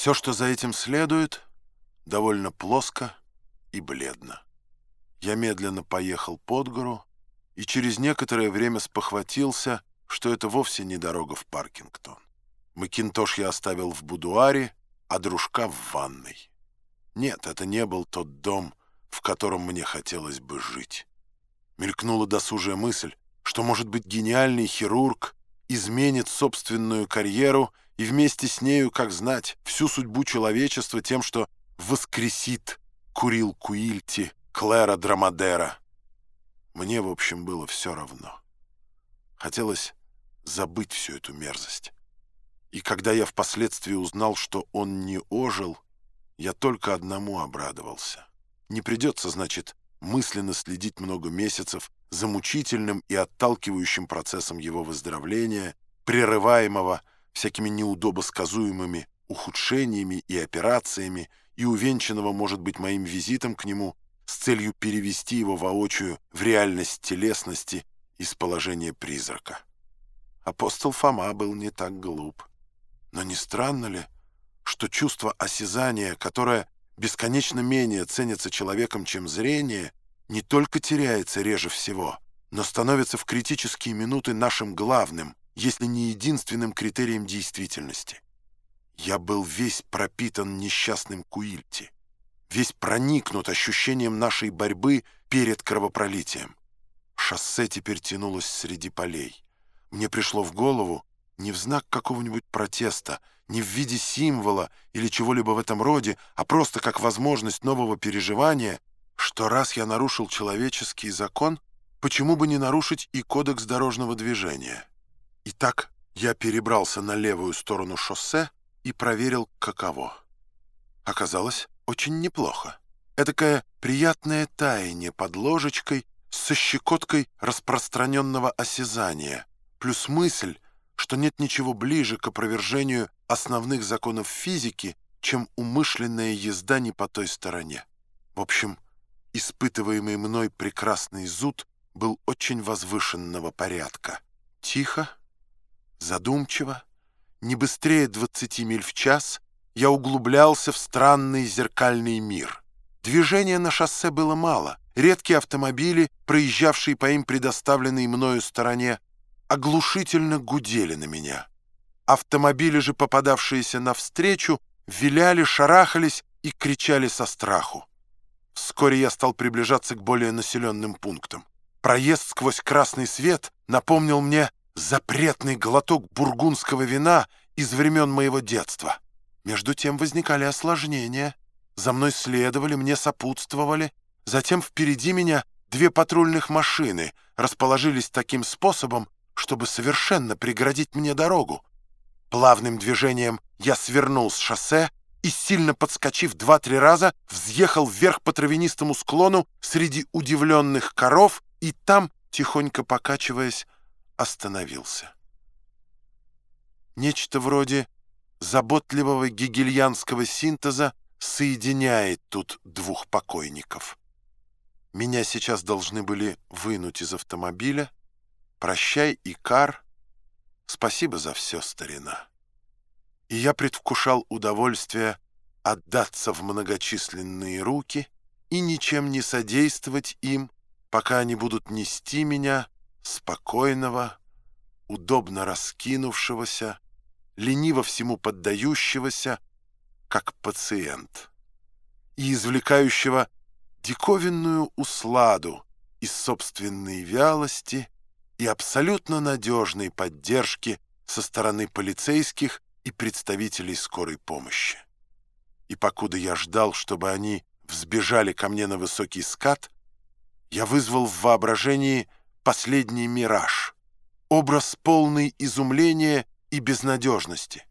Все, что за этим следует, довольно плоско и бледно. Я медленно поехал под гору и через некоторое время спохватился, что это вовсе не дорога в Паркингтон. Макинтош я оставил в будуаре, а дружка в ванной. Нет, это не был тот дом, в котором мне хотелось бы жить. Мелькнула досужая мысль, что, может быть, гениальный хирург изменит собственную карьеру и вместе с нею, как знать, всю судьбу человечества тем, что воскресит Курил Куильти Клэра Драмадера. Мне, в общем, было все равно. Хотелось забыть всю эту мерзость. И когда я впоследствии узнал, что он не ожил, я только одному обрадовался. Не придется, значит, мысленно следить много месяцев за мучительным и отталкивающим процессом его выздоровления, прерываемого всякими неудобосказуемыми ухудшениями и операциями, и увенчанного, может быть, моим визитом к нему с целью перевести его воочию в реальность телесности из положения призрака. Апостол Фома был не так глуп. Но не странно ли, что чувство осязания, которое бесконечно менее ценится человеком, чем зрение, не только теряется реже всего, но становится в критические минуты нашим главным, если не единственным критерием действительности. Я был весь пропитан несчастным Куильти, весь проникнут ощущением нашей борьбы перед кровопролитием. Шоссе теперь тянулось среди полей. Мне пришло в голову, не в знак какого-нибудь протеста, не в виде символа или чего-либо в этом роде, а просто как возможность нового переживания, что раз я нарушил человеческий закон, почему бы не нарушить и кодекс дорожного движения? Итак, я перебрался на левую сторону шоссе и проверил, каково. Оказалось, очень неплохо. Этакое приятное таяние под ложечкой со щекоткой распространенного осязания, плюс мысль, что нет ничего ближе к опровержению основных законов физики, чем умышленная езда не по той стороне. В общем, испытываемый мной прекрасный зуд был очень возвышенного порядка. Тихо, задумчиво, не быстрее 20 миль в час я углублялся в странный зеркальный мир. Движения на шоссе было мало. Редкие автомобили, проезжавшие по им предоставленной мною стороне, оглушительно гудели на меня. Автомобили же, попадавшиеся навстречу, виляли, шарахались и кричали со страху. Вскоре я стал приближаться к более населенным пунктам. Проезд сквозь красный свет напомнил мне запретный глоток бургундского вина из времен моего детства. Между тем возникали осложнения. За мной следовали, мне сопутствовали. Затем впереди меня две патрульных машины расположились таким способом, чтобы совершенно преградить мне дорогу. Плавным движением я свернул с шоссе и, сильно подскочив два-три раза, взъехал вверх по травянистому склону среди удивленных коров и там, тихонько покачиваясь, остановился. Нечто вроде заботливого гегельянского синтеза соединяет тут двух покойников. Меня сейчас должны были вынуть из автомобиля, Прощай, Икар. Спасибо за все, старина. И я предвкушал удовольствие отдаться в многочисленные руки и ничем не содействовать им, пока они будут нести меня, спокойного, удобно раскинувшегося, лениво всему поддающегося, как пациент, и извлекающего диковинную усладу из собственной вялости и абсолютно надежной поддержки со стороны полицейских и представителей скорой помощи. И покуда я ждал, чтобы они взбежали ко мне на высокий скат, я вызвал в воображении последний мираж, образ полный изумления и безнадежности.